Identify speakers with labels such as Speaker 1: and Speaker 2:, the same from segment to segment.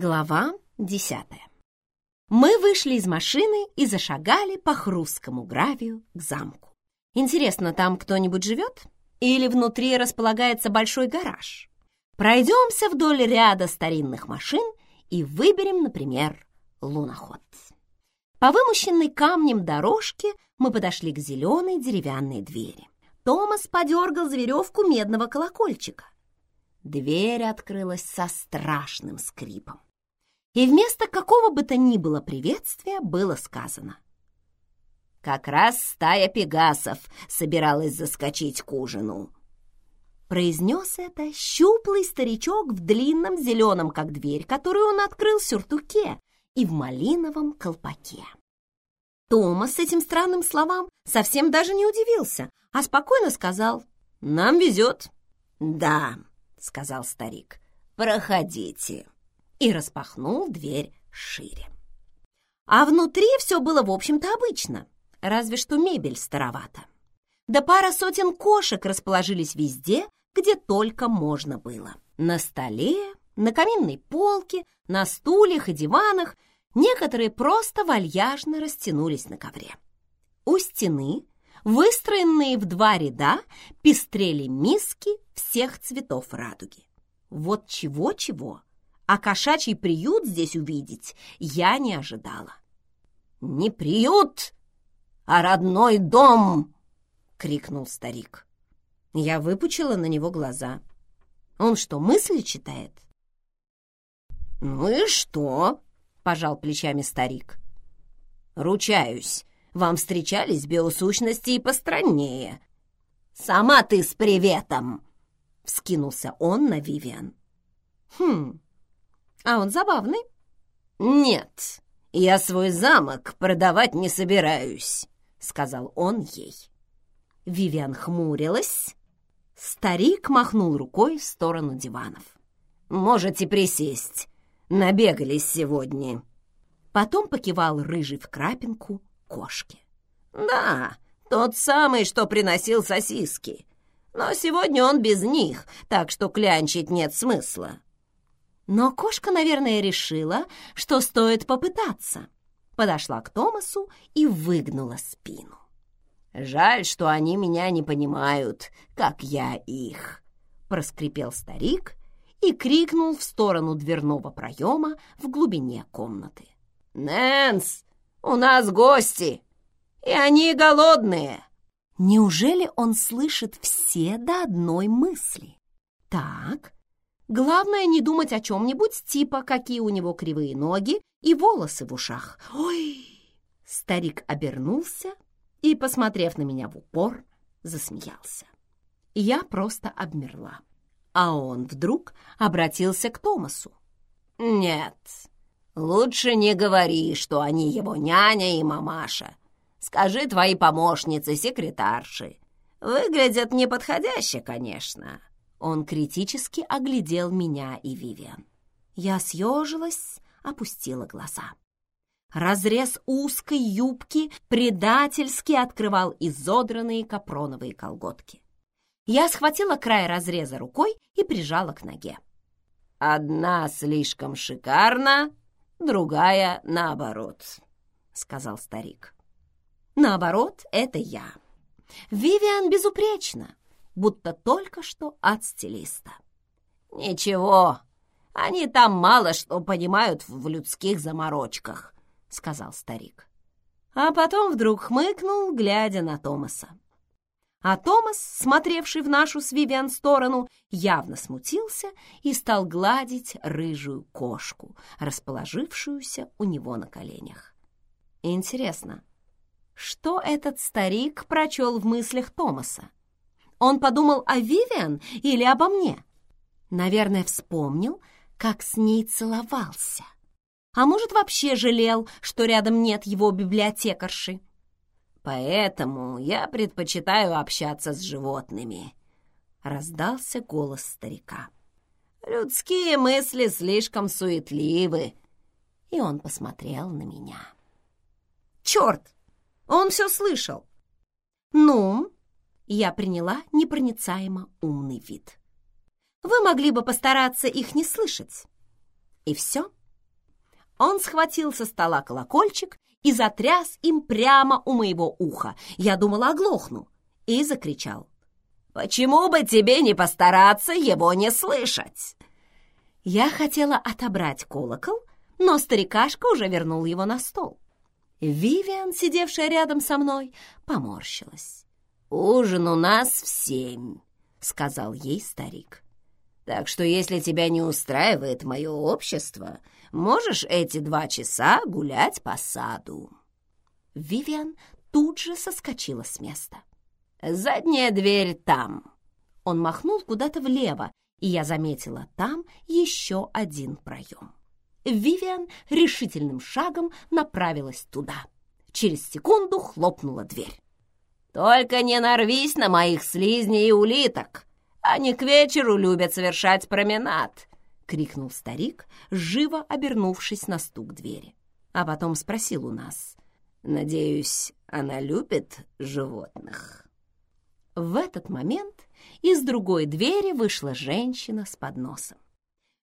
Speaker 1: Глава десятая. Мы вышли из машины и зашагали по хрусткому гравию к замку. Интересно, там кто-нибудь живет? Или внутри располагается большой гараж? Пройдемся вдоль ряда старинных машин и выберем, например, луноход. По вымощенной камнем дорожке мы подошли к зеленой деревянной двери. Томас подергал за веревку медного колокольчика. Дверь открылась со страшным скрипом. И вместо какого бы то ни было приветствия было сказано. «Как раз стая пегасов собиралась заскочить к ужину». Произнес это щуплый старичок в длинном зеленом, как дверь, которую он открыл в сюртуке и в малиновом колпаке. Томас с этим странным словам совсем даже не удивился, а спокойно сказал «Нам везет». «Да», — сказал старик. «Проходите». И распахнул дверь шире. А внутри все было, в общем-то, обычно, разве что мебель старовата. Да пара сотен кошек расположились везде, где только можно было. На столе, на каминной полке, на стульях и диванах, некоторые просто вальяжно растянулись на ковре. У стены Выстроенные в два ряда пестрели миски всех цветов радуги. Вот чего-чего, а кошачий приют здесь увидеть я не ожидала. «Не приют, а родной дом!» — крикнул старик. Я выпучила на него глаза. Он что, мысли читает? «Ну и что?» — пожал плечами старик. «Ручаюсь, вам встречались биосущности и постраннее. Сама ты с приветом!» — вскинулся он на Вивиан. «Хм, а он забавный?» «Нет, я свой замок продавать не собираюсь», — сказал он ей. Вивиан хмурилась. Старик махнул рукой в сторону диванов. «Можете присесть. Набегались сегодня». Потом покивал рыжий в крапинку кошки. «Да, тот самый, что приносил сосиски. Но сегодня он без них, так что клянчить нет смысла». Но кошка, наверное, решила, что стоит попытаться. Подошла к Томасу и выгнула спину. «Жаль, что они меня не понимают, как я их», — проскрипел старик и крикнул в сторону дверного проема в глубине комнаты. «Нэнс, у нас гости, и они голодные!» Неужели он слышит все до одной мысли? Так, главное не думать о чем-нибудь типа, какие у него кривые ноги и волосы в ушах. Ой! Старик обернулся и, посмотрев на меня в упор, засмеялся. Я просто обмерла. А он вдруг обратился к Томасу. «Нет, лучше не говори, что они его няня и мамаша. Скажи твои помощницы, секретарши. Выглядят неподходяще, конечно». Он критически оглядел меня и Вивиан. Я съежилась, опустила глаза. Разрез узкой юбки предательски открывал изодранные капроновые колготки. Я схватила край разреза рукой и прижала к ноге. «Одна слишком шикарна, другая наоборот», — сказал старик. Наоборот, это я. Вивиан безупречна, будто только что от стилиста. «Ничего, они там мало что понимают в людских заморочках», — сказал старик. А потом вдруг хмыкнул, глядя на Томаса. А Томас, смотревший в нашу с Вивиан сторону, явно смутился и стал гладить рыжую кошку, расположившуюся у него на коленях. Интересно, что этот старик прочел в мыслях Томаса? Он подумал о Вивиан или обо мне? Наверное, вспомнил, как с ней целовался. А может, вообще жалел, что рядом нет его библиотекарши. Поэтому я предпочитаю общаться с животными, раздался голос старика. Людские мысли слишком суетливы. И он посмотрел на меня. Черт! Он все слышал. Ну, я приняла непроницаемо умный вид. Вы могли бы постараться их не слышать. И все, Он схватил со стола колокольчик и затряс им прямо у моего уха. Я думала, оглохну. И закричал. «Почему бы тебе не постараться его не слышать?» Я хотела отобрать колокол, но старикашка уже вернул его на стол. Вивиан, сидевшая рядом со мной, поморщилась. «Ужин у нас в семь», — сказал ей старик. «Так что если тебя не устраивает мое общество, можешь эти два часа гулять по саду». Вивиан тут же соскочила с места. «Задняя дверь там». Он махнул куда-то влево, и я заметила там еще один проем. Вивиан решительным шагом направилась туда. Через секунду хлопнула дверь. «Только не нарвись на моих слизней и улиток! Они к вечеру любят совершать променад!» — крикнул старик, живо обернувшись на стук двери. А потом спросил у нас. «Надеюсь, она любит животных?» В этот момент из другой двери вышла женщина с подносом.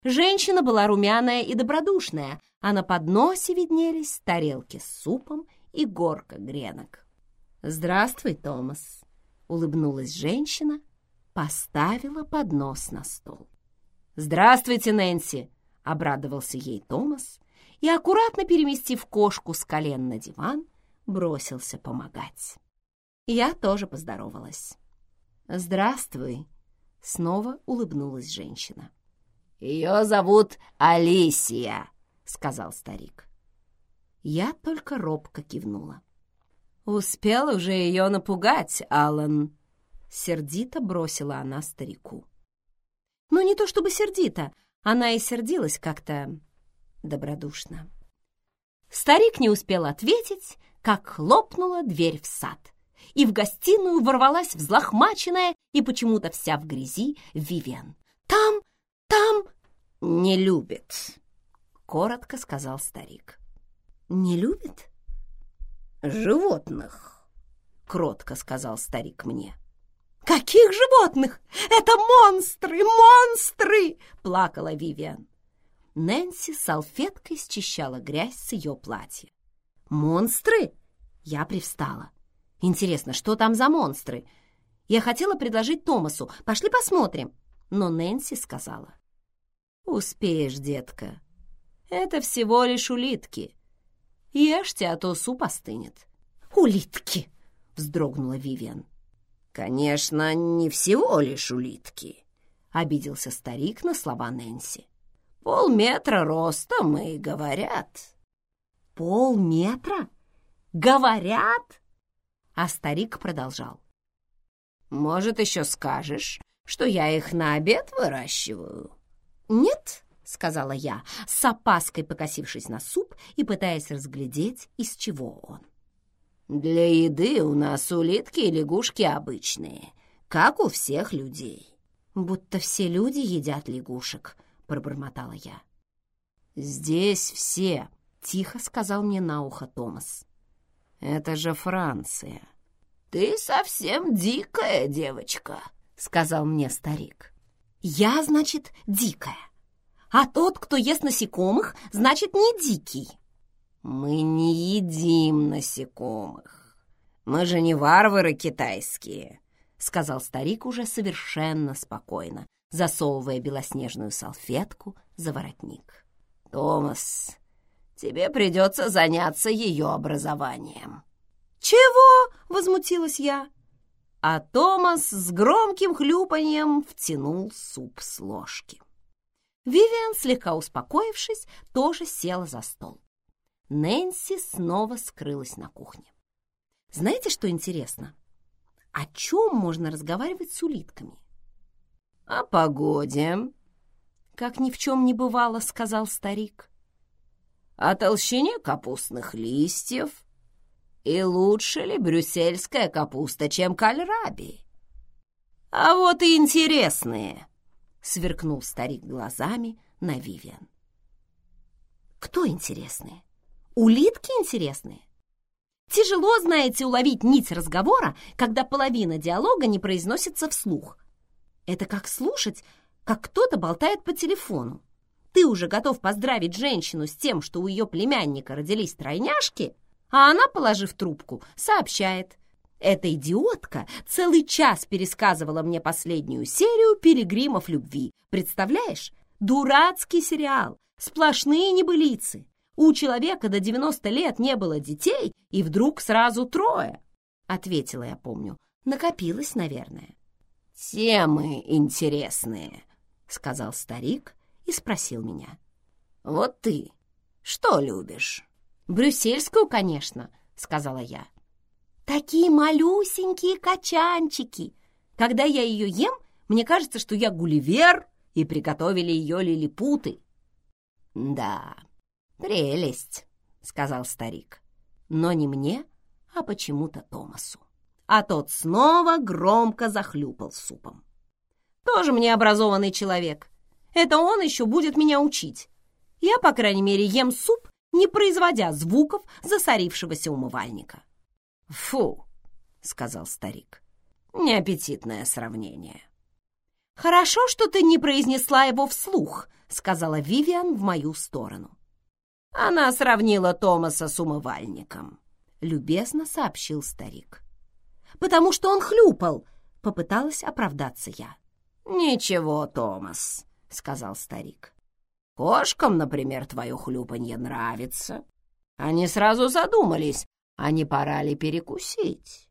Speaker 1: Женщина была румяная и добродушная, а на подносе виднелись тарелки с супом и горка гренок. «Здравствуй, Томас!» — улыбнулась женщина, поставила поднос на стол. «Здравствуйте, Нэнси!» — обрадовался ей Томас и, аккуратно переместив кошку с колен на диван, бросился помогать. Я тоже поздоровалась. «Здравствуй!» — снова улыбнулась женщина. «Ее зовут Алисия», — сказал старик. Я только робко кивнула. «Успел уже ее напугать, Алан», — сердито бросила она старику. Ну, не то чтобы сердито, она и сердилась как-то добродушно. Старик не успел ответить, как хлопнула дверь в сад, и в гостиную ворвалась взлохмаченная и почему-то вся в грязи Вивиан. «Там там не любит», — коротко сказал старик. «Не любит?» «Животных», — кротко сказал старик мне. «Каких животных? Это монстры, монстры!» — плакала Вивиан. Нэнси салфеткой счищала грязь с ее платья. «Монстры?» Я привстала. «Интересно, что там за монстры?» Я хотела предложить Томасу. «Пошли посмотрим». Но Нэнси сказала. «Успеешь, детка. Это всего лишь улитки. Ешьте, а то суп остынет». «Улитки!» — вздрогнула Вивиан. «Конечно, не всего лишь улитки», — обиделся старик на слова Нэнси. «Полметра ростом и говорят». «Полметра? Говорят?» А старик продолжал. «Может, еще скажешь, что я их на обед выращиваю?» «Нет», — сказала я, с опаской покосившись на суп и пытаясь разглядеть, из чего он. «Для еды у нас улитки и лягушки обычные, как у всех людей». «Будто все люди едят лягушек», — пробормотала я. «Здесь все», — тихо сказал мне на ухо Томас. «Это же Франция». «Ты совсем дикая девочка», — сказал мне старик. Я, значит, дикая. А тот, кто ест насекомых, значит, не дикий. Мы не едим насекомых. Мы же не варвары китайские, сказал старик уже совершенно спокойно, засовывая белоснежную салфетку за воротник. Томас, тебе придется заняться ее образованием. «Чего?» — возмутилась я а Томас с громким хлюпаньем втянул суп с ложки. Вивиан, слегка успокоившись, тоже села за стол. Нэнси снова скрылась на кухне. Знаете, что интересно? О чем можно разговаривать с улитками? — О погоде, — как ни в чем не бывало, — сказал старик. — О толщине капустных листьев и лучше ли брюссельская капуста, чем кальраби? А вот и интересные, сверкнул старик глазами на Вивиан. Кто интересные? Улитки интересные? Тяжело, знаете, уловить нить разговора, когда половина диалога не произносится вслух. Это как слушать, как кто-то болтает по телефону. ты уже готов поздравить женщину с тем, что у ее племянника родились тройняшки, а она, положив трубку, сообщает. Эта идиотка целый час пересказывала мне последнюю серию «Пилигримов любви». Представляешь? Дурацкий сериал, сплошные небылицы. У человека до 90 лет не было детей, и вдруг сразу трое. Ответила я, помню. Накопилось, наверное. «Темы интересные», — сказал старик и спросил меня. «Вот ты что любишь?» «Брюссельскую, конечно», — сказала я. «Такие малюсенькие качанчики. Когда я ее ем, мне кажется, что я гулливер, и приготовили ее лилипуты». «Да, прелесть», — сказал старик. Но не мне, а почему-то Томасу. А тот снова громко захлюпал супом. Тоже мне образованный человек. Это он еще будет меня учить. Я, по крайней мере, ем суп, не производя звуков засорившегося умывальника. «Фу!» — сказал старик. «Неаппетитное сравнение». «Хорошо, что ты не произнесла его вслух», — сказала Вивиан в мою сторону. Она сравнила Томаса с умывальником, — любезно сообщил старик. «Потому что он хлюпал», — попыталась оправдаться я. «Ничего, Томас», — сказал старик. «Кошкам, например, твое хлюпанье нравится. Они сразу задумались, а не пора ли перекусить?»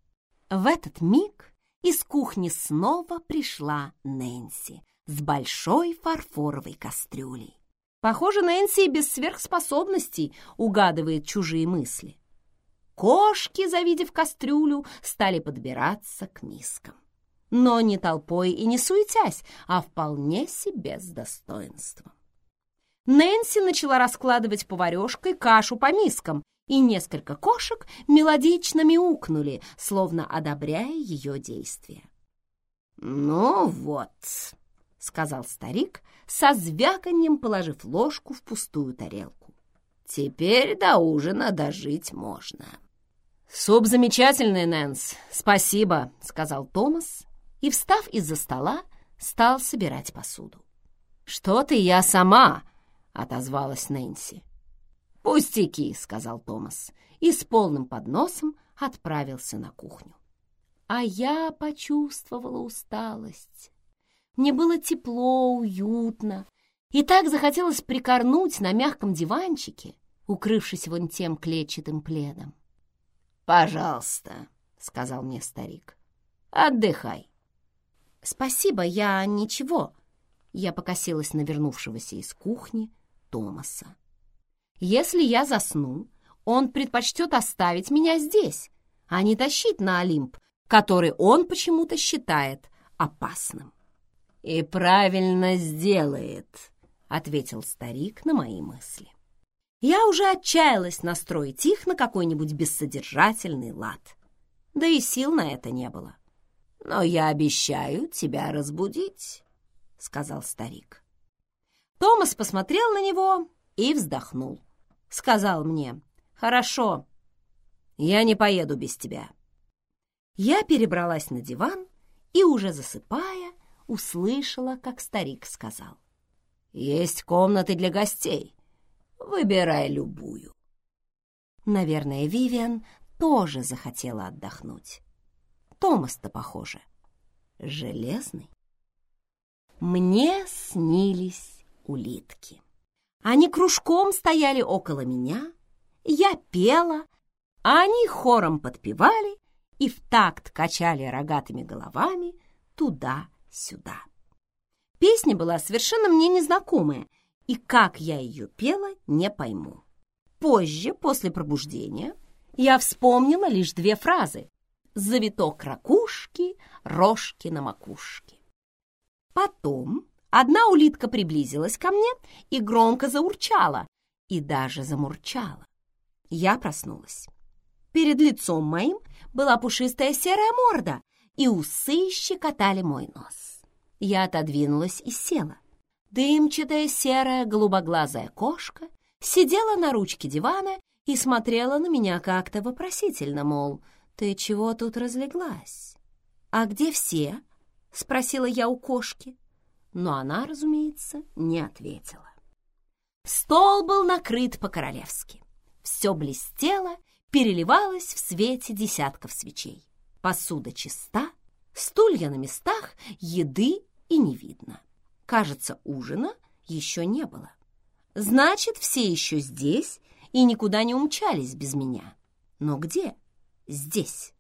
Speaker 1: В этот миг из кухни снова пришла Нэнси с большой фарфоровой кастрюлей. Похоже, Нэнси без сверхспособностей угадывает чужие мысли. Кошки, завидев кастрюлю, стали подбираться к мискам. Но не толпой и не суетясь, а вполне себе с достоинством. Нэнси начала раскладывать поварешкой кашу по мискам, и несколько кошек мелодично мяукнули, словно одобряя ее действия. «Ну вот», — сказал старик, со звяканьем положив ложку в пустую тарелку. «Теперь до ужина дожить можно». «Суп замечательный, Нэнс, спасибо», — сказал Томас, и, встав из-за стола, стал собирать посуду. «Что ты, я сама!» — отозвалась Нэнси. «Пустяки», — сказал Томас, и с полным подносом отправился на кухню. А я почувствовала усталость. Мне было тепло, уютно, и так захотелось прикорнуть на мягком диванчике, укрывшись вон тем клетчатым пледом. «Пожалуйста», — сказал мне старик, — «отдыхай». «Спасибо, я ничего», — я покосилась на вернувшегося из кухни Томаса. «Если я засну, он предпочтет оставить меня здесь, а не тащить на Олимп, который он почему-то считает опасным». «И правильно сделает», — ответил старик на мои мысли. Я уже отчаялась настроить их на какой-нибудь бессодержательный лад. Да и сил на это не было. «Но я обещаю тебя разбудить», — сказал старик. Томас посмотрел на него и вздохнул. Сказал мне, «Хорошо, я не поеду без тебя». Я перебралась на диван и, уже засыпая, услышала, как старик сказал. «Есть комнаты для гостей. Выбирай любую». Наверное, Вивиан тоже захотела отдохнуть. Томас-то, похоже, железный. Мне снились улитки. Они кружком стояли около меня, я пела, а они хором подпевали и в такт качали рогатыми головами туда сюда. Песня была совершенно мне незнакомая, и как я ее пела, не пойму. Позже, после пробуждения, я вспомнила лишь две фразы «Завиток ракушки, рожки на макушке». Потом одна улитка приблизилась ко мне и громко заурчала, и даже замурчала. Я проснулась. Перед лицом моим была пушистая серая морда, и усы щекотали мой нос. Я отодвинулась и села. Дымчатая серая голубоглазая кошка сидела на ручке дивана и смотрела на меня как-то вопросительно, мол, «Ты чего тут разлеглась?» «А где все?» — спросила я у кошки. Но она, разумеется, не ответила. Стол был накрыт по-королевски. Все блестело, переливалось в свете десятков свечей. Посуда чиста, стулья на местах, еды и не видно. Кажется, ужина еще не было. Значит, все еще здесь и никуда не умчались без меня. Но где? Здесь.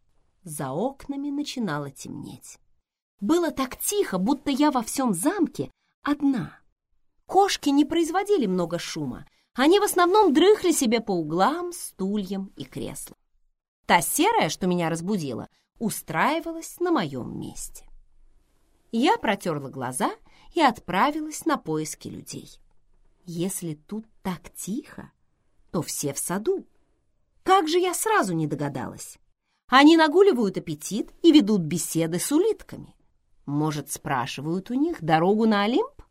Speaker 1: За окнами начинало темнеть. Было так тихо, будто я во всем замке одна. Кошки не производили много шума. Они в основном дрыхли себе по углам, стульям и креслам. Та серая, что меня разбудила, устраивалась на моем месте. Я протерла глаза и отправилась на поиски людей. Если тут так тихо, то все в саду. Как же я сразу не догадалась? Они нагуливают аппетит и ведут беседы с улитками. Может, спрашивают у них дорогу на Олимп?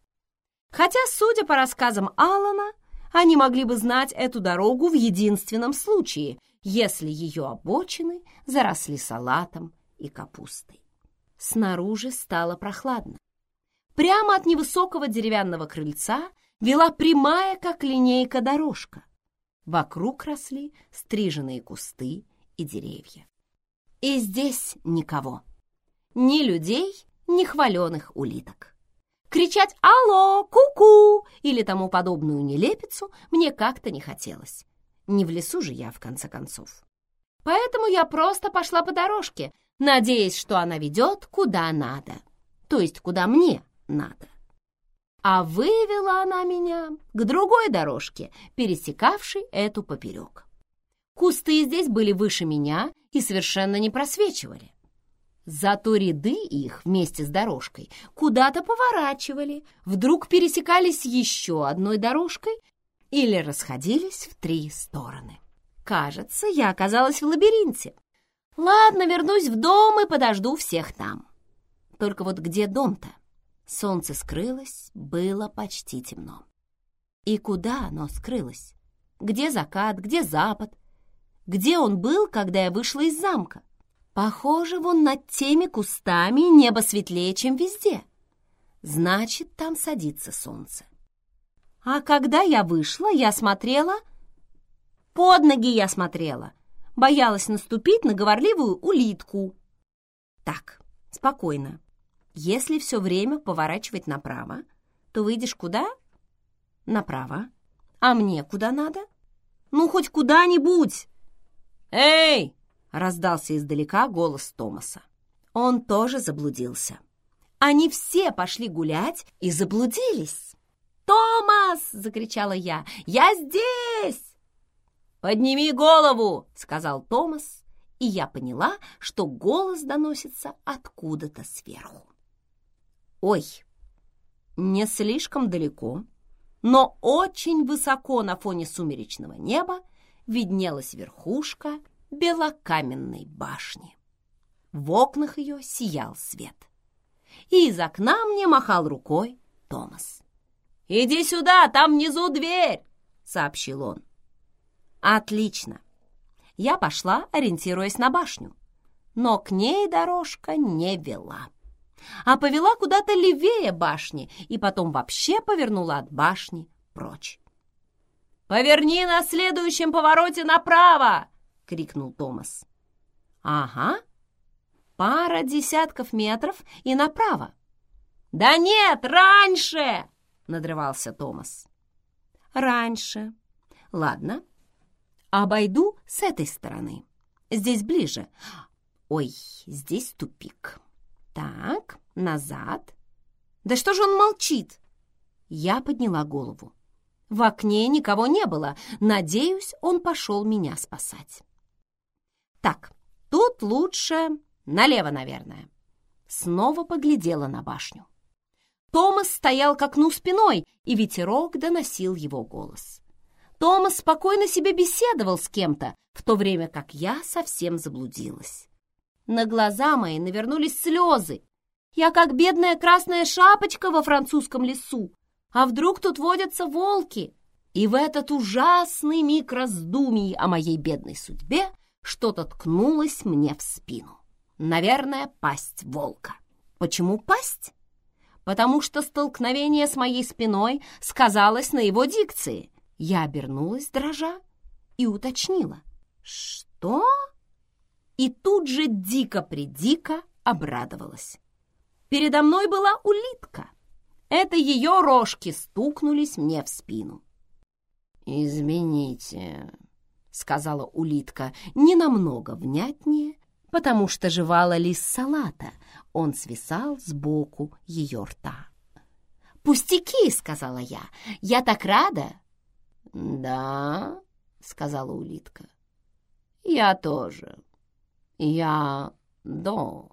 Speaker 1: Хотя, судя по рассказам Алана, они могли бы знать эту дорогу в единственном случае, если ее обочины заросли салатом и капустой. Снаружи стало прохладно. Прямо от невысокого деревянного крыльца вела прямая, как линейка, дорожка. Вокруг росли стриженные кусты и деревья. И здесь никого. Ни людей, ни хваленых улиток. Кричать «Алло! Ку-ку!» или тому подобную нелепицу мне как-то не хотелось. Не в лесу же я, в конце концов. Поэтому я просто пошла по дорожке, надеясь, что она ведет куда надо, то есть куда мне надо. А вывела она меня к другой дорожке, пересекавшей эту поперек. Кусты здесь были выше меня и совершенно не просвечивали. Зато ряды их вместе с дорожкой куда-то поворачивали, вдруг пересекались еще одной дорожкой или расходились в три стороны. Кажется, я оказалась в лабиринте. Ладно, вернусь в дом и подожду всех там. Только вот где дом-то? Солнце скрылось, было почти темно. И куда оно скрылось? Где закат, где запад? Где он был, когда я вышла из замка? Похоже, вон над теми кустами небо светлее, чем везде. Значит, там садится солнце. А когда я вышла, я смотрела... Под ноги я смотрела. Боялась наступить на говорливую улитку. Так, спокойно. Если все время поворачивать направо, то выйдешь куда? Направо. А мне куда надо? Ну, хоть куда-нибудь. Эй! Раздался издалека голос Томаса. Он тоже заблудился. Они все пошли гулять и заблудились. «Томас!» — закричала я. «Я здесь!» «Подними голову!» — сказал Томас, и я поняла, что голос доносится откуда-то сверху. Ой, не слишком далеко, но очень высоко на фоне сумеречного неба виднелась верхушка белокаменной башни. В окнах ее сиял свет. И из окна мне махал рукой Томас. «Иди сюда, там внизу дверь!» — сообщил он. «Отлично!» Я пошла, ориентируясь на башню, но к ней дорожка не вела, а повела куда-то левее башни и потом вообще повернула от башни прочь. «Поверни на следующем повороте направо!» Крикнул Томас. «Ага, пара десятков метров и направо». «Да нет, раньше!» — надрывался Томас. «Раньше. Ладно, обойду с этой стороны. Здесь ближе. Ой, здесь тупик. Так, назад. Да что же он молчит?» Я подняла голову. В окне никого не было. Надеюсь, он пошел меня спасать. Так, тут лучше налево, наверное. Снова поглядела на башню. Томас стоял к окну спиной, и ветерок доносил его голос. Томас спокойно себе беседовал с кем-то, в то время как я совсем заблудилась. На глаза мои навернулись слезы. Я как бедная красная шапочка во французском лесу. А вдруг тут водятся волки? И в этот ужасный миг раздумий о моей бедной судьбе что-то ткнулось мне в спину. Наверное, пасть волка. Почему пасть? потому что столкновение с моей спиной сказалось на его дикции. Я обернулась, дрожа, и уточнила. «Что?» И тут же дико-предико обрадовалась. Передо мной была улитка. Это ее рожки стукнулись мне в спину. «Извините», — сказала улитка, ненамного внятнее, потому что жевала лист салата. Он свисал сбоку ее рта. «Пустяки!» — сказала я. «Я так рада!» «Да?» — сказала улитка. «Я тоже. Я До.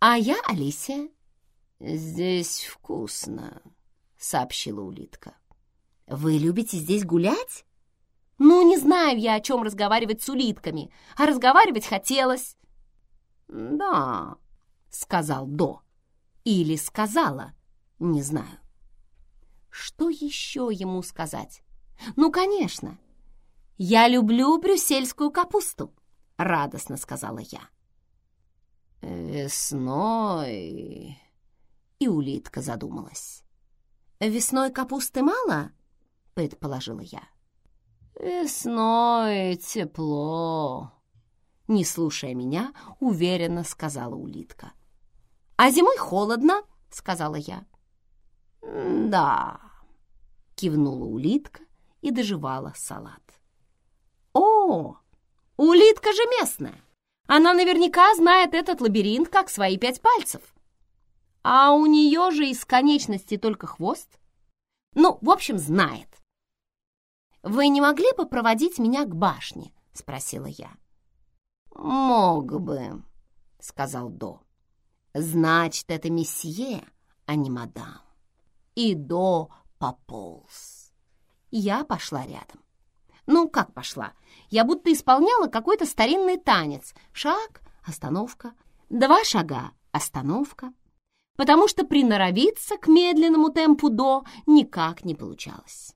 Speaker 1: А я Алисия». «Здесь вкусно», — сообщила улитка. «Вы любите здесь гулять?» «Ну, не знаю я, о чем разговаривать с улитками, а разговаривать хотелось». «Да», — сказал До. Или сказала, не знаю. Что еще ему сказать? Ну, конечно. «Я люблю брюссельскую капусту», — радостно сказала я. «Весной...» И улитка задумалась. «Весной капусты мало?» — предположила я. «Весной тепло», — не слушая меня, уверенно сказала улитка. «А зимой холодно», — сказала я. «Да», — кивнула улитка и доживала салат. «О, улитка же местная! Она наверняка знает этот лабиринт как свои пять пальцев. А у нее же из конечности только хвост. Ну, в общем, знает. «Вы не могли бы проводить меня к башне?» — спросила я. «Мог бы», — сказал До. «Значит, это месье, а не мадам». И До пополз. Я пошла рядом. Ну, как пошла? Я будто исполняла какой-то старинный танец. Шаг, остановка, два шага, остановка. Потому что приноровиться к медленному темпу до никак не получалось.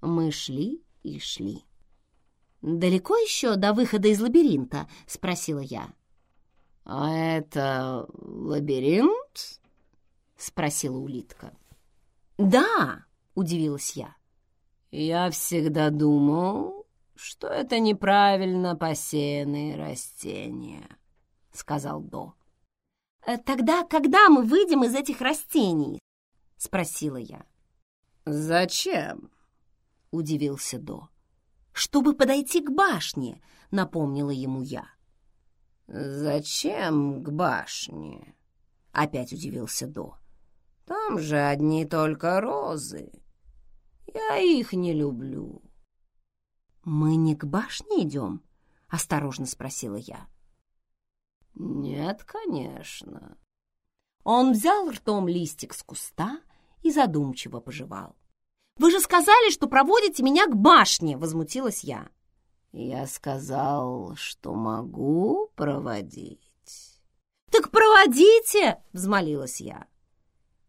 Speaker 1: Мы шли и шли. «Далеко еще до выхода из лабиринта?» — спросила я. «А это лабиринт?» — спросила улитка. «Да!» — удивилась я. «Я всегда думал, что это неправильно посеянные растения», — сказал До. «Э, «Тогда когда мы выйдем из этих растений?» — спросила я. «Зачем?» — удивился До. «Чтобы подойти к башне», — напомнила ему я. «Зачем к башне?» — опять удивился До. «Там же одни только розы». Я их не люблю. «Мы не к башне идем?» — осторожно спросила я. «Нет, конечно». Он взял ртом листик с куста и задумчиво пожевал. «Вы же сказали, что проводите меня к башне!» — возмутилась я. «Я сказал, что могу проводить». «Так проводите!» — взмолилась я.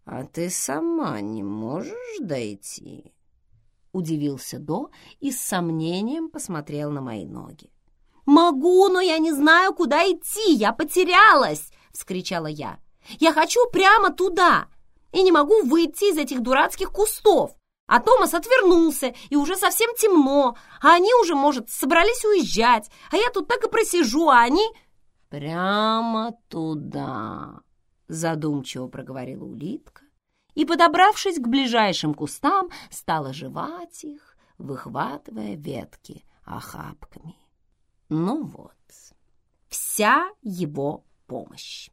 Speaker 1: «А ты сама не можешь дойти?» — удивился До и с сомнением посмотрел на мои ноги. «Могу, но я не знаю, куда идти, я потерялась!» — вскричала я. «Я хочу прямо туда и не могу выйти из этих дурацких кустов!» А Томас отвернулся, и уже совсем темно, а они уже, может, собрались уезжать, а я тут так и просижу, а они... «Прямо туда», — задумчиво проговорила улитка, и, подобравшись к ближайшим кустам, стала жевать их, выхватывая ветки охапками. Ну вот, вся его помощь.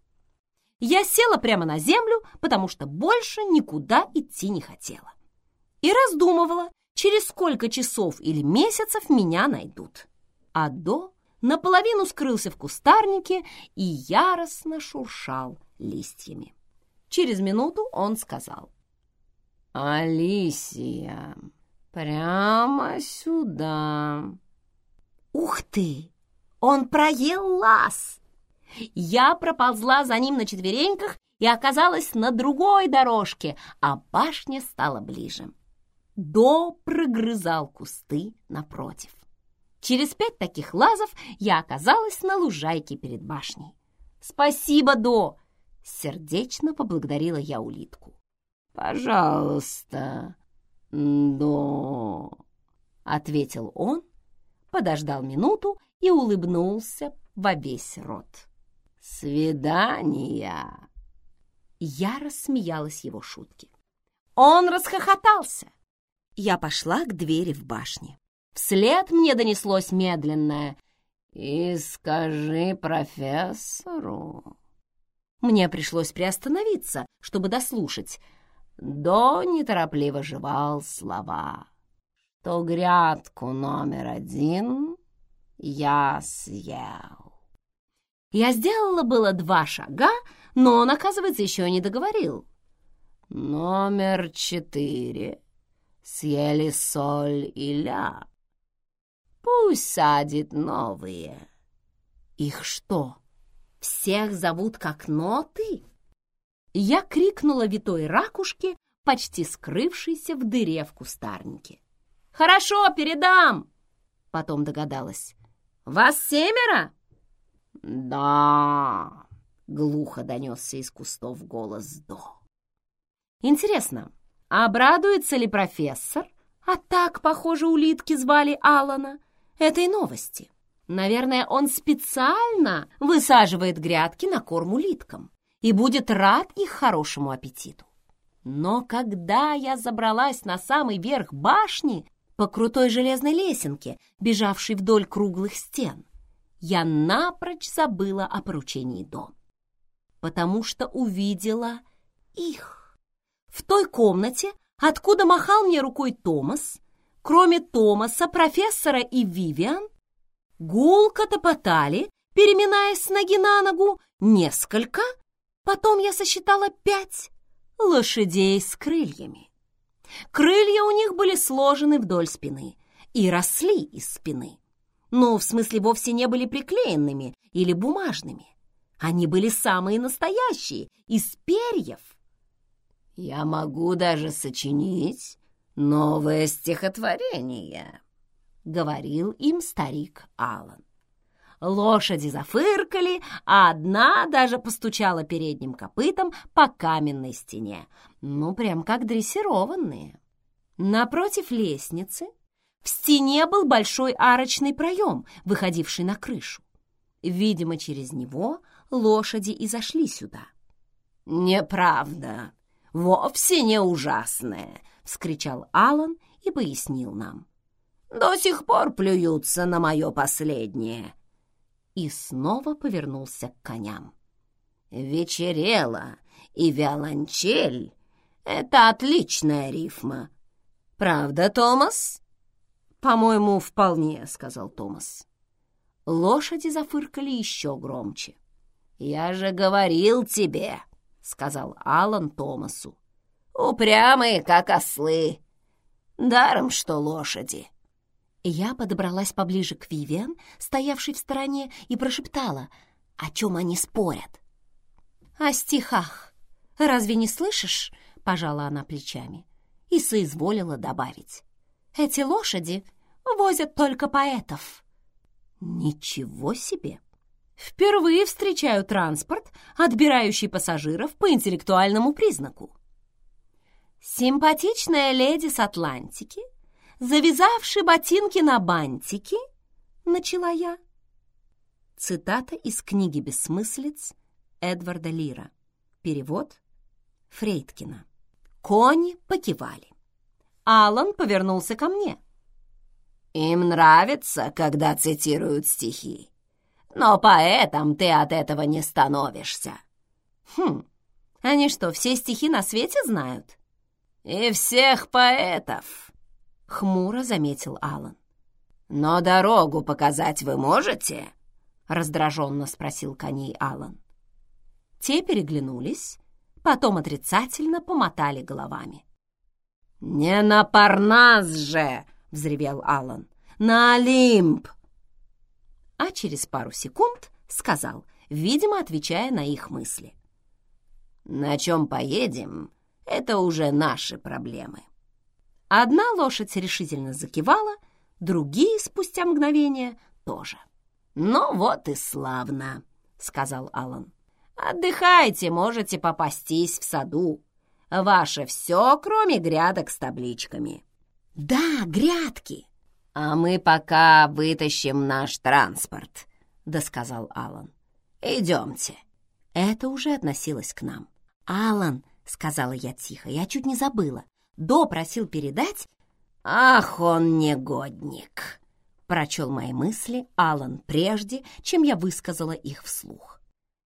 Speaker 1: Я села прямо на землю, потому что больше никуда идти не хотела. И раздумывала, через сколько часов или месяцев меня найдут. А до наполовину скрылся в кустарнике и яростно шуршал листьями. Через минуту он сказал. «Алисия, прямо сюда». «Ух ты! Он проел лаз!» Я проползла за ним на четвереньках и оказалась на другой дорожке, а башня стала ближе. До прогрызал кусты напротив. Через пять таких лазов я оказалась на лужайке перед башней. «Спасибо, До!» Сердечно поблагодарила я улитку. «Пожалуйста, до», — ответил он, подождал минуту и улыбнулся во весь рот. «Свидания!» Я рассмеялась его шутке. Он расхохотался. Я пошла к двери в башне. Вслед мне донеслось медленное «И скажи профессору». Мне пришлось приостановиться, чтобы дослушать. До неторопливо жевал слова, что грядку номер один я съел. Я сделала было два шага, но он, оказывается, еще не договорил. Номер четыре. Съели соль и ля. Пусть садит новые. Их что, всех зовут как ноты? Я крикнула витой ракушке, почти скрывшейся в дыре в кустарнике. «Хорошо, передам!» Потом догадалась. «Вас семеро?» «Да!» — глухо донесся из кустов голос До. «Интересно, обрадуется ли профессор, а так, похоже, улитки звали Алана, этой новости?» Наверное, он специально высаживает грядки на корм улиткам и будет рад их хорошему аппетиту. Но когда я забралась на самый верх башни по крутой железной лесенке, бежавшей вдоль круглых стен, я напрочь забыла о поручении дом, потому что увидела их. В той комнате, откуда махал мне рукой Томас, кроме Томаса, профессора и Вивиан, гулко топотали, переминаясь с ноги на ногу, несколько, потом я сосчитала пять лошадей с крыльями. Крылья у них были сложены вдоль спины и росли из спины. Ну, в смысле, вовсе не были приклеенными или бумажными. Они были самые настоящие, из перьев. Я могу даже сочинить новое стихотворение, говорил им старик Алан. Лошади зафыркали, а одна даже постучала передним копытом по каменной стене. Ну, прям как дрессированные. Напротив лестницы в стене был большой арочный проем, выходивший на крышу. Видимо, через него лошади и зашли сюда. «Неправда, вовсе не ужасное!» — вскричал Алан и пояснил нам. «До сих пор плюются на мое последнее!» И снова повернулся к коням. «Вечерело и виолончель — это отличная рифма. Правда, Томас?» «По-моему, вполне», — сказал Томас. Лошади зафыркали еще громче. «Я же говорил тебе», — сказал Алан Томасу. «Упрямые, как ослы. Даром, что лошади». Я подобралась поближе к Вивиан, стоявшей в стороне, и прошептала, о чем они спорят. «О стихах. Разве не слышишь?» — пожала она плечами и соизволила добавить. Эти лошади возят только поэтов». «Ничего себе!» Впервые встречаю транспорт, отбирающий пассажиров по интеллектуальному признаку. Симпатичная леди с Атлантики, завязавший ботинки на бантики, начала я. Цитата из книги «Бессмыслиц» Эдварда Лира. Перевод Фрейдкина. Кони покивали. Алан повернулся ко мне. «Им нравится, когда цитируют стихи, но поэтом ты от этого не становишься». «Хм, они что, все стихи на свете знают?» «И всех поэтов», — хмуро заметил Алан. «Но дорогу показать вы можете?» — раздраженно спросил коней Алан. Те переглянулись, потом отрицательно помотали головами. «Не на Парнас же!» — взревел Алан. «На Олимп!» А через пару секунд сказал, видимо, отвечая на их мысли. «На чем поедем, это уже наши проблемы». Одна лошадь решительно закивала, другие спустя мгновение тоже. «Ну вот и славно», — сказал Алан. «Отдыхайте, можете попастись в саду. Ваше все, кроме грядок с табличками». «Да, грядки!» «А мы пока вытащим наш транспорт», — досказал Алан. «Идемте». Это уже относилось к нам. «Алан», — сказала я тихо, я чуть не забыла. До просил передать... «Ах, он негодник!» — прочел мои мысли Алан прежде, чем я высказала их вслух.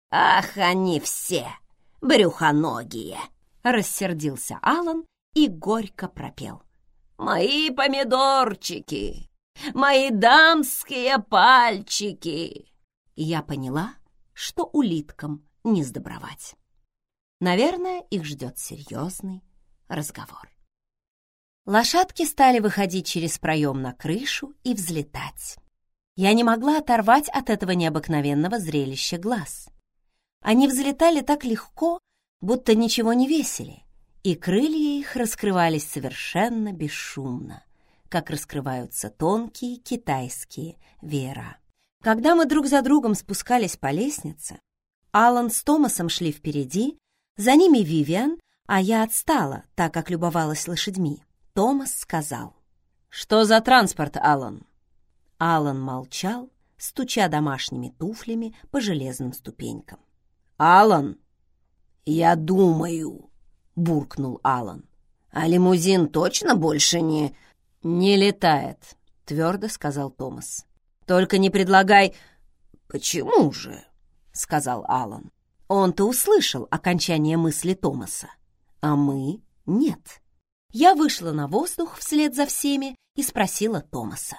Speaker 1: «Ах, они все брюхоногие!» — рассердился Алан и горько пропел. «Мои помидорчики! Мои дамские пальчики!» Я поняла, что улиткам не сдобровать. Наверное, их ждет серьезный разговор. Лошадки стали выходить через проем на крышу и взлетать. Я не могла оторвать от этого необыкновенного зрелища глаз. Они взлетали так легко, будто ничего не весили, и крылья их раскрывались совершенно бесшумно, как раскрываются тонкие китайские веера. Когда мы друг за другом спускались по лестнице, Алан с Томасом шли впереди, за ними Вивиан, а я отстала, так как любовалась лошадьми. Томас сказал. «Что за транспорт, Алан?» Алан молчал, стуча домашними туфлями по железным ступенькам. «Алан!» «Я думаю!» — буркнул Алан. «А лимузин точно больше не...» «Не летает», — твердо сказал Томас. «Только не предлагай...» «Почему же?» — сказал Алан. Он-то услышал окончание мысли Томаса, а мы — нет. Я вышла на воздух вслед за всеми и спросила Томаса.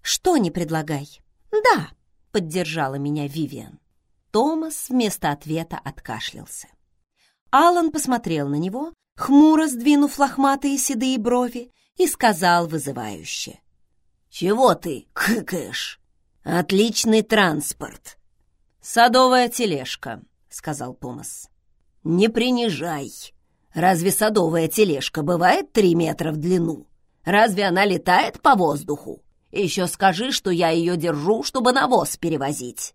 Speaker 1: «Что не предлагай?» «Да», — поддержала меня Вивиан. Томас вместо ответа откашлялся. Алан посмотрел на него, хмуро сдвинув лохматые седые брови, и сказал вызывающе. «Чего ты кыкаешь? Отличный транспорт!» «Садовая тележка», — сказал Томас. «Не принижай. Разве садовая тележка бывает три метра в длину? Разве она летает по воздуху? Еще скажи, что я ее держу, чтобы навоз перевозить».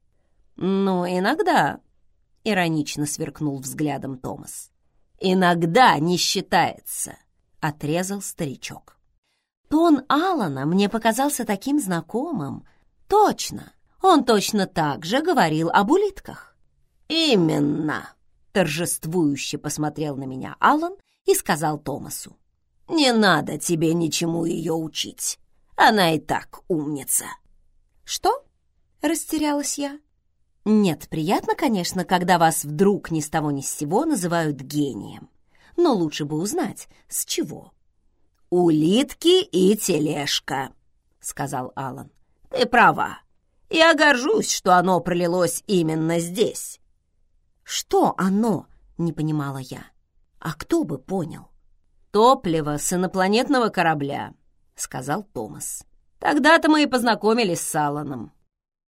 Speaker 1: «Ну, иногда», — иронично сверкнул взглядом Томас. «Иногда не считается», — отрезал старичок. Тон Алана мне показался таким знакомым. Точно, он точно так же говорил об улитках. «Именно!» — торжествующе посмотрел на меня Алан и сказал Томасу. «Не надо тебе ничему ее учить. Она и так умница». «Что?» — растерялась я. «Нет, приятно, конечно, когда вас вдруг ни с того ни с сего называют гением. Но лучше бы узнать, с чего». «Улитки и тележка», — сказал Алан. «Ты права. Я горжусь, что оно пролилось именно здесь. «Что оно?» — не понимала я. «А кто бы понял?» «Топливо с инопланетного корабля», — сказал Томас. «Тогда-то мы и познакомились с Алланом».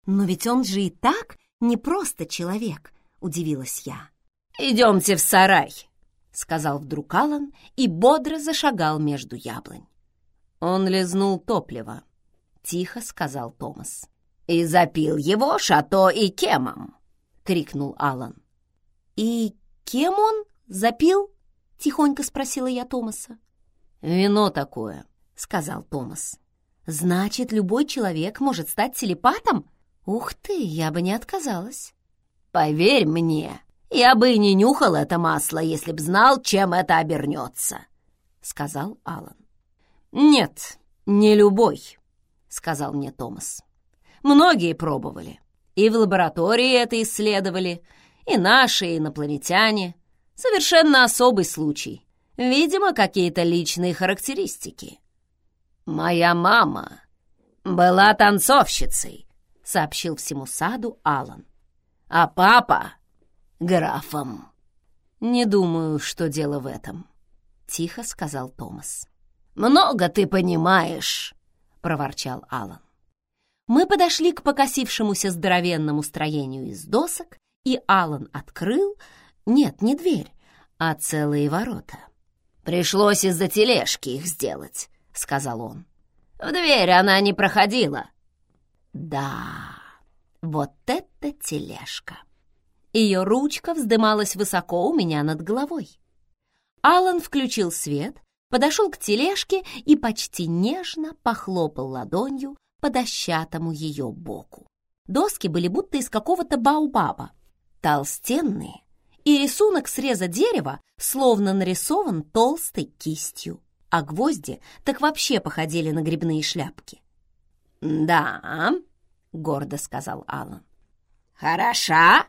Speaker 1: «Но ведь он же и так не просто человек», — удивилась я. «Идемте в сарай», — сказал вдруг Аллан и бодро зашагал между яблонь. Он лизнул топливо, — тихо сказал Томас. «И запил его шато и кемом!» — крикнул Аллан. «И кем он запил?» — тихонько спросила я Томаса. «Вино такое», — сказал Томас. «Значит, любой человек может стать телепатом? Ух ты, я бы не отказалась». «Поверь мне, я бы и не нюхал это масло, если б знал, чем это обернется», — сказал Алан. «Нет, не любой», — сказал мне Томас. «Многие пробовали, и в лаборатории это исследовали, и наши инопланетяне. Совершенно особый случай. Видимо, какие-то личные характеристики. «Моя мама была танцовщицей», — сообщил всему саду Алан. «А папа — графом». «Не думаю, что дело в этом», — тихо сказал Томас. «Много ты понимаешь», — проворчал Алан. Мы подошли к покосившемуся здоровенному строению из досок и Алан открыл, нет, не дверь, а целые ворота. «Пришлось из-за тележки их сделать», — сказал он. «В дверь она не проходила». «Да, вот это тележка!» Ее ручка вздымалась высоко у меня над головой. Алан включил свет, подошел к тележке и почти нежно похлопал ладонью по дощатому ее боку. Доски были будто из какого-то баубаба, толстенные, и рисунок среза дерева словно нарисован толстой кистью, а гвозди так вообще походили на грибные шляпки. «Да», — гордо сказал Алан. «Хороша?»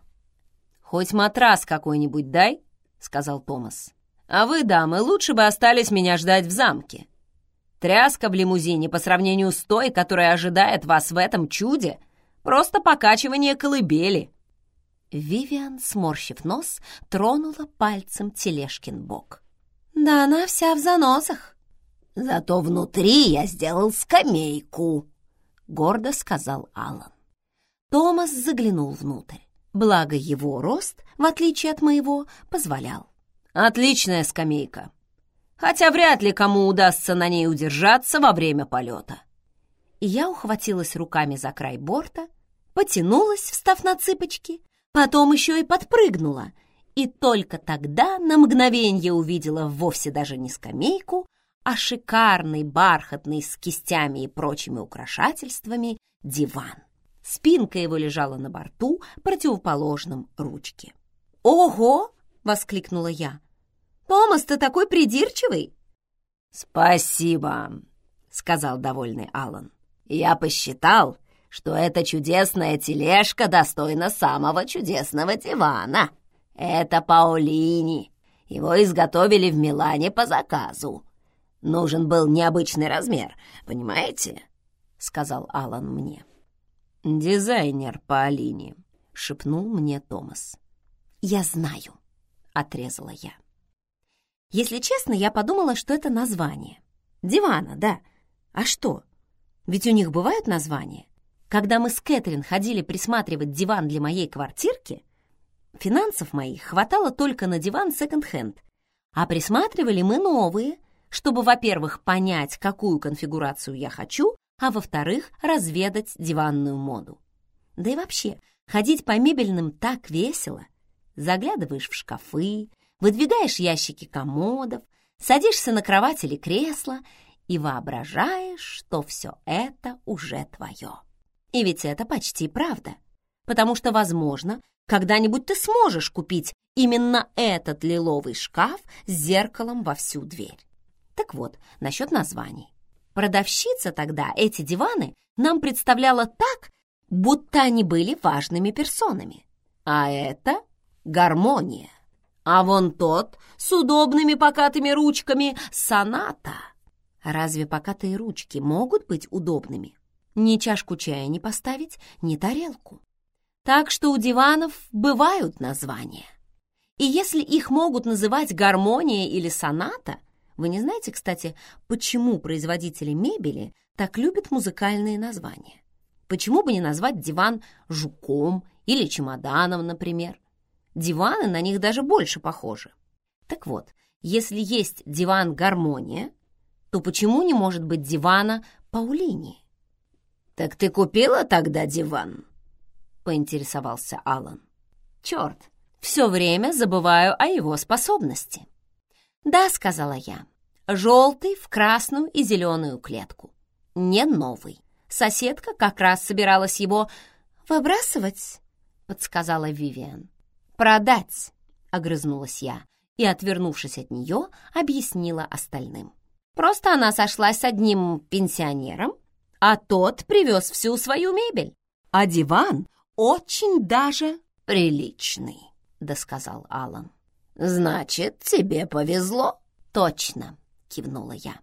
Speaker 1: «Хоть матрас какой-нибудь дай», — сказал Томас. «А вы, дамы, лучше бы остались меня ждать в замке. Тряска в лимузине по сравнению с той, которая ожидает вас в этом чуде, просто покачивание колыбели». Вивиан, сморщив нос, тронула пальцем тележкин бок. «Да она вся в заносах». «Зато внутри я сделал скамейку», — гордо сказал Алан. Томас заглянул внутрь. Благо его рост, в отличие от моего, позволял. «Отличная скамейка. Хотя вряд ли кому удастся на ней удержаться во время полета». И я ухватилась руками за край борта, потянулась, встав на цыпочки, потом еще и подпрыгнула, и только тогда на мгновение увидела вовсе даже не скамейку, а шикарный бархатный с кистями и прочими украшательствами диван. Спинка его лежала на борту, противоположном ручке. «Ого!» — воскликнула я. «Томас, ты такой придирчивый!»
Speaker 2: «Спасибо!» — сказал довольный Алан. «Я посчитал, что эта чудесная тележка достойна самого чудесного дивана. Это Паулини. Его изготовили в Милане по заказу. Нужен был необычный размер, понимаете?» — сказал Алан мне. «Дизайнер по Алине», — шепнул мне Томас.
Speaker 1: «Я знаю», — отрезала я. Если честно, я подумала, что это название. Дивана, да. А что? Ведь у них бывают названия. Когда мы с Кэтрин ходили присматривать диван для моей квартирки, финансов моих хватало только на диван секонд-хенд, а присматривали мы новые, чтобы, во-первых, понять, какую конфигурацию я хочу, а во-вторых, разведать диванную моду. Да и вообще, ходить по мебельным так весело. Заглядываешь в шкафы, выдвигаешь ящики комодов, садишься на кровать или кресло и воображаешь, что все это уже твое. И ведь это почти правда, потому что, возможно, когда-нибудь ты сможешь купить именно этот лиловый шкаф с зеркалом во всю дверь. Так вот, насчет названий. Продавщица тогда эти диваны нам представляла так, будто они были важными персонами. А это гармония. А вон тот с удобными покатыми ручками соната. Разве покатые ручки могут быть удобными? Ни чашку чая не поставить, ни тарелку. Так что у диванов бывают названия. И если их могут называть гармония или соната, вы не знаете, кстати, почему производители мебели так любят музыкальные названия? Почему бы не назвать диван жуком или чемоданом, например? Диваны на них даже больше похожи. Так вот, если есть диван «Гармония», то почему не может быть дивана «Паулини»?
Speaker 2: «Так ты купила тогда диван?» — поинтересовался Алан.
Speaker 1: «Черт, все время забываю о его способности». «Да», — сказала я, — «желтый в красную и зеленую клетку. Не новый. Соседка как раз собиралась его выбрасывать», — подсказала Вивиан. «Продать», — огрызнулась я и, отвернувшись от нее, объяснила остальным. «Просто она сошлась с одним пенсионером, а тот привез всю свою мебель, а диван очень даже приличный», — досказал Алан.
Speaker 2: «Значит, тебе повезло?»
Speaker 1: «Точно», — кивнула я.